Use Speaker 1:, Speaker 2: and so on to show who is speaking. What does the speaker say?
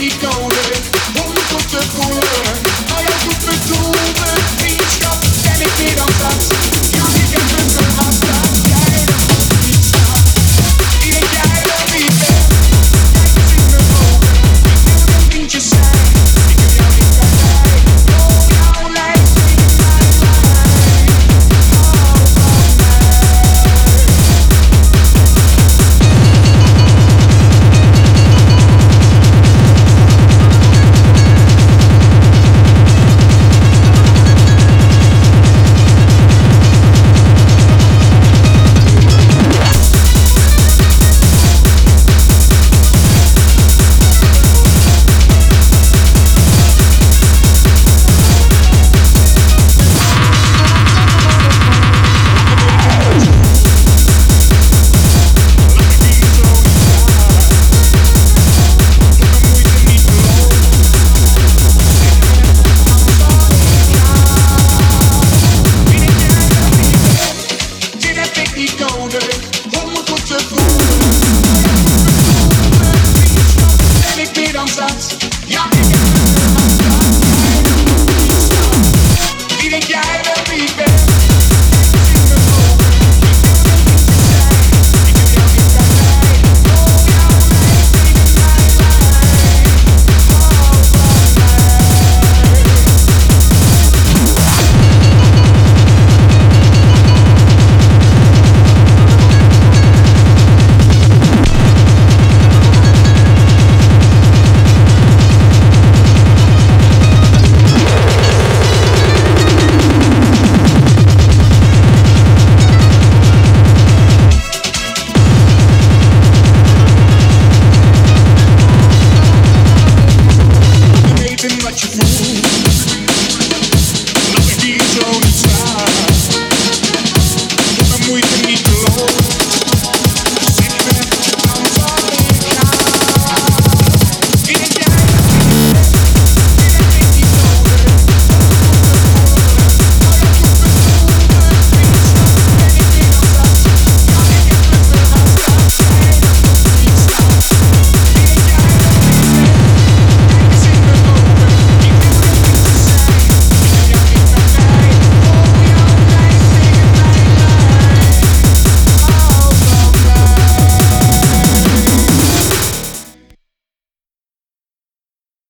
Speaker 1: keep going. Like a heat on the